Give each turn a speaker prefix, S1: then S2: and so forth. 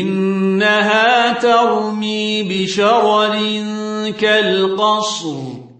S1: إنها ترمي بشرر كالقصر.